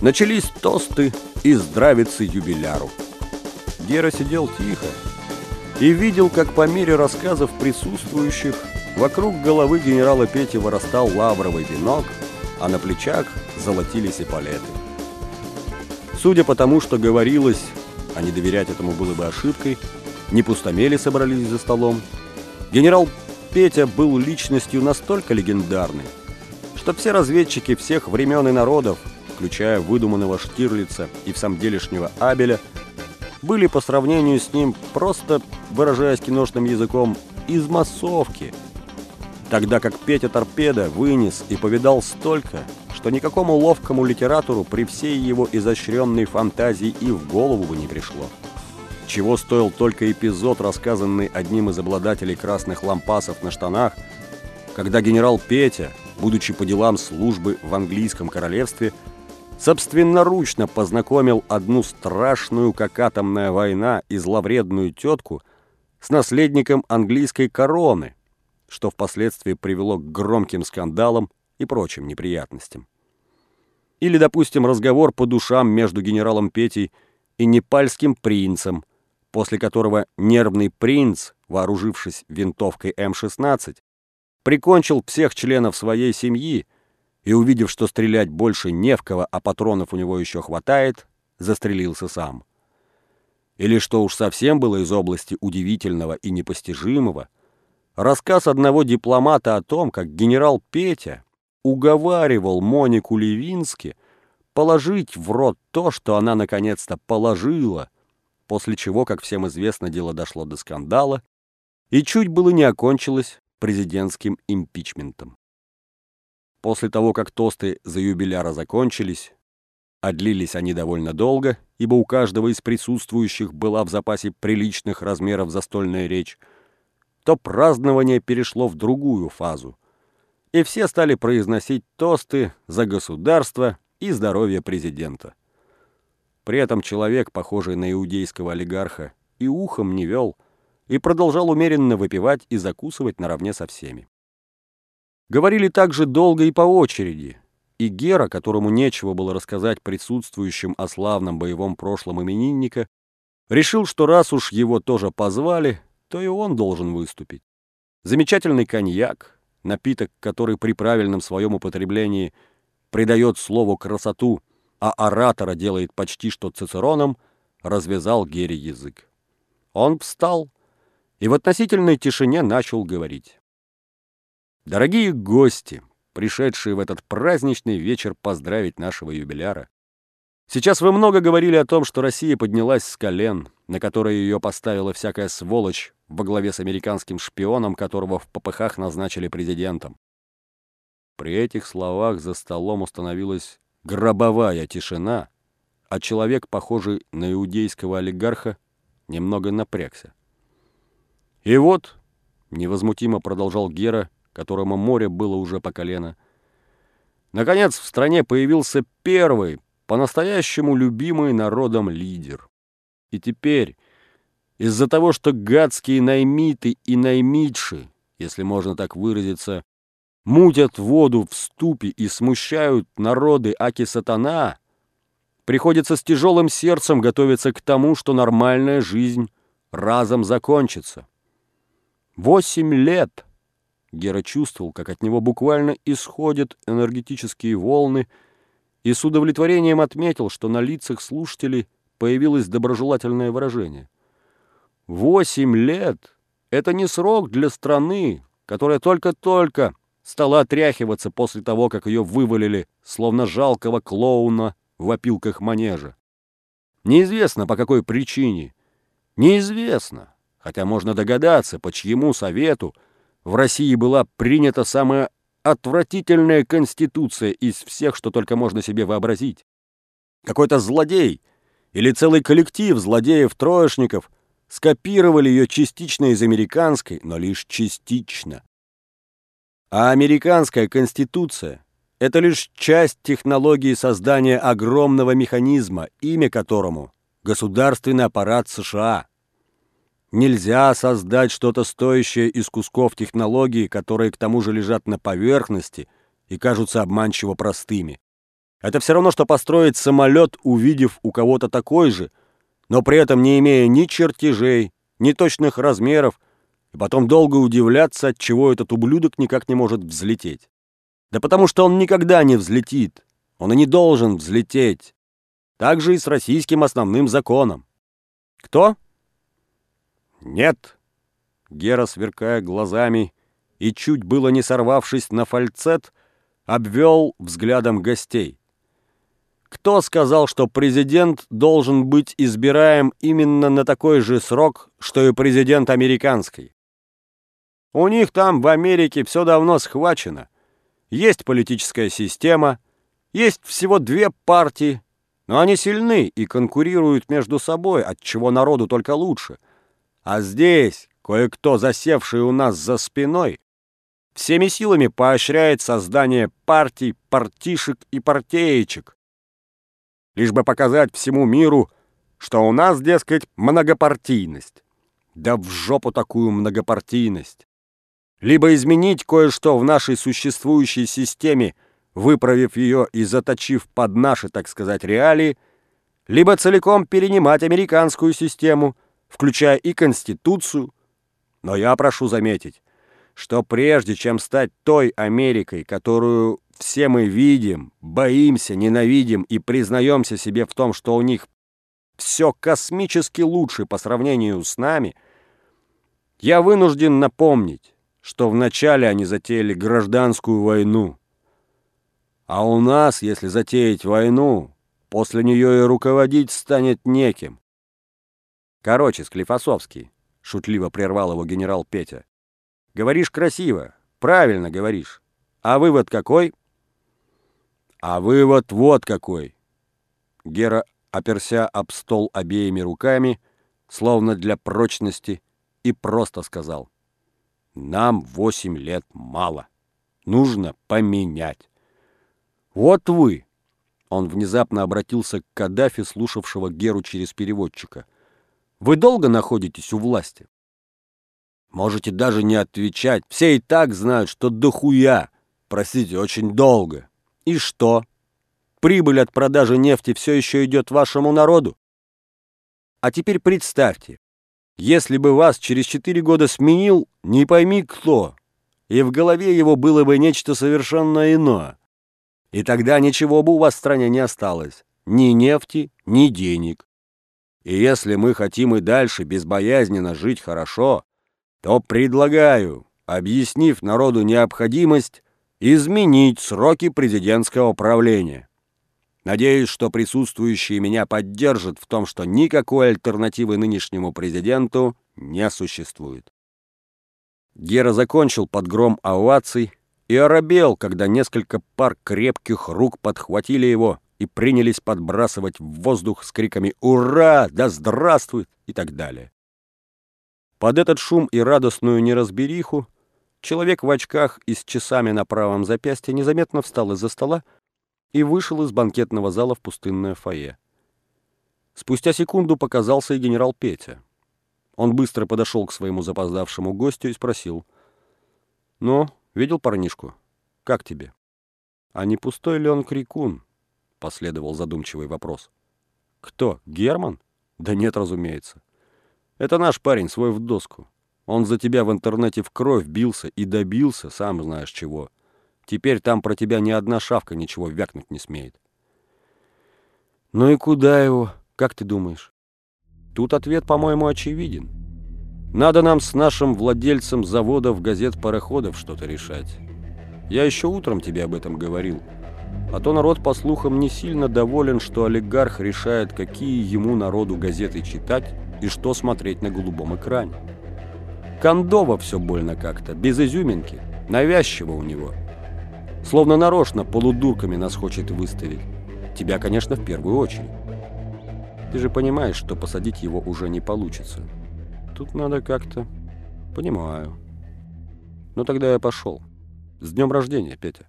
Начались тосты и здравицы юбиляру. Гера сидел тихо и видел, как по мере рассказов присутствующих вокруг головы генерала Пети вырастал лавровый венок, а на плечах золотились эполеты. Судя по тому, что говорилось, а не доверять этому было бы ошибкой, не пустомели собрались за столом. Генерал Петя был личностью настолько легендарной, что все разведчики всех времен и народов, включая выдуманного Штирлица и в самом делешнего Абеля, были по сравнению с ним просто, выражаясь киношным языком, из массовки. Тогда как Петя Торпеда вынес и повидал столько, что никакому ловкому литературу при всей его изощренной фантазии и в голову бы не пришло. Чего стоил только эпизод, рассказанный одним из обладателей красных лампасов на штанах, когда генерал Петя, будучи по делам службы в английском королевстве, собственноручно познакомил одну страшную, как атомная война, и зловредную тетку с наследником английской короны, что впоследствии привело к громким скандалам и прочим неприятностям. Или, допустим, разговор по душам между генералом Петей и непальским принцем, после которого нервный принц, вооружившись винтовкой М-16, прикончил всех членов своей семьи и, увидев, что стрелять больше не в кого, а патронов у него еще хватает, застрелился сам. Или, что уж совсем было из области удивительного и непостижимого, рассказ одного дипломата о том, как генерал Петя уговаривал Монику Левински положить в рот то, что она наконец-то положила, после чего, как всем известно, дело дошло до скандала и чуть было не окончилось президентским импичментом. После того, как тосты за юбиляра закончились, а длились они довольно долго, ибо у каждого из присутствующих была в запасе приличных размеров застольная речь, то празднование перешло в другую фазу — и все стали произносить тосты за государство и здоровье президента. При этом человек, похожий на иудейского олигарха, и ухом не вел, и продолжал умеренно выпивать и закусывать наравне со всеми. Говорили также долго и по очереди, и Гера, которому нечего было рассказать присутствующим о славном боевом прошлом именинника, решил, что раз уж его тоже позвали, то и он должен выступить. Замечательный коньяк, напиток, который при правильном своем употреблении придает слову красоту, а оратора делает почти что цицероном, развязал Гере язык. Он встал и в относительной тишине начал говорить. «Дорогие гости, пришедшие в этот праздничный вечер поздравить нашего юбиляра, сейчас вы много говорили о том, что Россия поднялась с колен, на которые ее поставила всякая сволочь во главе с американским шпионом, которого в попыхах назначили президентом. При этих словах за столом установилась гробовая тишина, а человек, похожий на иудейского олигарха, немного напрягся. И вот, невозмутимо продолжал Гера, которому море было уже по колено, наконец в стране появился первый, по-настоящему любимый народом лидер. И теперь из-за того, что гадские наймиты и наймитши, если можно так выразиться, мутят воду в ступе и смущают народы Аки-Сатана, приходится с тяжелым сердцем готовиться к тому, что нормальная жизнь разом закончится. Восемь лет! Гера чувствовал, как от него буквально исходят энергетические волны, и с удовлетворением отметил, что на лицах слушателей появилось доброжелательное выражение — Восемь лет — это не срок для страны, которая только-только стала отряхиваться после того, как ее вывалили, словно жалкого клоуна в опилках манежа. Неизвестно, по какой причине. Неизвестно, хотя можно догадаться, по чьему совету в России была принята самая отвратительная конституция из всех, что только можно себе вообразить. Какой-то злодей или целый коллектив злодеев-троечников — скопировали ее частично из американской, но лишь частично. А американская конституция — это лишь часть технологии создания огромного механизма, имя которому — государственный аппарат США. Нельзя создать что-то стоящее из кусков технологии, которые к тому же лежат на поверхности и кажутся обманчиво простыми. Это все равно, что построить самолет, увидев у кого-то такой же, но при этом не имея ни чертежей, ни точных размеров, и потом долго удивляться, от чего этот ублюдок никак не может взлететь. Да потому что он никогда не взлетит. Он и не должен взлететь. Так же и с российским основным законом. Кто? Нет. Гера, сверкая глазами и чуть было не сорвавшись на фальцет, обвел взглядом гостей. Кто сказал, что президент должен быть избираем именно на такой же срок, что и президент американский? У них там, в Америке, все давно схвачено. Есть политическая система, есть всего две партии, но они сильны и конкурируют между собой, от чего народу только лучше. А здесь кое-кто, засевший у нас за спиной, всеми силами поощряет создание партий, партишек и партеечек, лишь бы показать всему миру, что у нас, дескать, многопартийность. Да в жопу такую многопартийность. Либо изменить кое-что в нашей существующей системе, выправив ее и заточив под наши, так сказать, реалии, либо целиком перенимать американскую систему, включая и Конституцию. Но я прошу заметить, что прежде чем стать той Америкой, которую все мы видим, боимся, ненавидим и признаемся себе в том, что у них все космически лучше по сравнению с нами, я вынужден напомнить, что вначале они затеяли гражданскую войну. А у нас, если затеять войну, после нее и руководить станет неким. Короче, Склифосовский, шутливо прервал его генерал Петя. Говоришь красиво, правильно говоришь. А вывод какой? А вывод вот какой. Гера, оперся об стол обеими руками, словно для прочности, и просто сказал. Нам восемь лет мало. Нужно поменять. Вот вы. Он внезапно обратился к Каддафи, слушавшего Геру через переводчика. Вы долго находитесь у власти? Можете даже не отвечать. Все и так знают, что дохуя. Простите, очень долго. И что? Прибыль от продажи нефти все еще идет вашему народу? А теперь представьте, если бы вас через четыре года сменил, не пойми кто, и в голове его было бы нечто совершенно иное. И тогда ничего бы у вас в стране не осталось. Ни нефти, ни денег. И если мы хотим и дальше безбоязненно жить хорошо, то предлагаю, объяснив народу необходимость, изменить сроки президентского правления. Надеюсь, что присутствующие меня поддержат в том, что никакой альтернативы нынешнему президенту не существует. Гера закончил под гром оваций и оробел, когда несколько пар крепких рук подхватили его и принялись подбрасывать в воздух с криками «Ура! Да здравствует!» и так далее. Под этот шум и радостную неразбериху Человек в очках и с часами на правом запястье незаметно встал из-за стола и вышел из банкетного зала в пустынное фойе. Спустя секунду показался и генерал Петя. Он быстро подошел к своему запоздавшему гостю и спросил. «Ну, видел парнишку? Как тебе?» «А не пустой ли он крикун?» — последовал задумчивый вопрос. «Кто, Герман?» «Да нет, разумеется. Это наш парень, свой в доску. Он за тебя в интернете в кровь бился и добился, сам знаешь чего. Теперь там про тебя ни одна шавка ничего вякнуть не смеет. Ну и куда его, как ты думаешь? Тут ответ, по-моему, очевиден. Надо нам с нашим владельцем заводов газет-пароходов что-то решать. Я еще утром тебе об этом говорил. А то народ, по слухам, не сильно доволен, что олигарх решает, какие ему народу газеты читать и что смотреть на голубом экране. Кондово все больно как-то, без изюминки, навязчиво у него. Словно нарочно полудурками нас хочет выставить. Тебя, конечно, в первую очередь. Ты же понимаешь, что посадить его уже не получится. Тут надо как-то... Понимаю. Ну тогда я пошел. С днем рождения, Петя.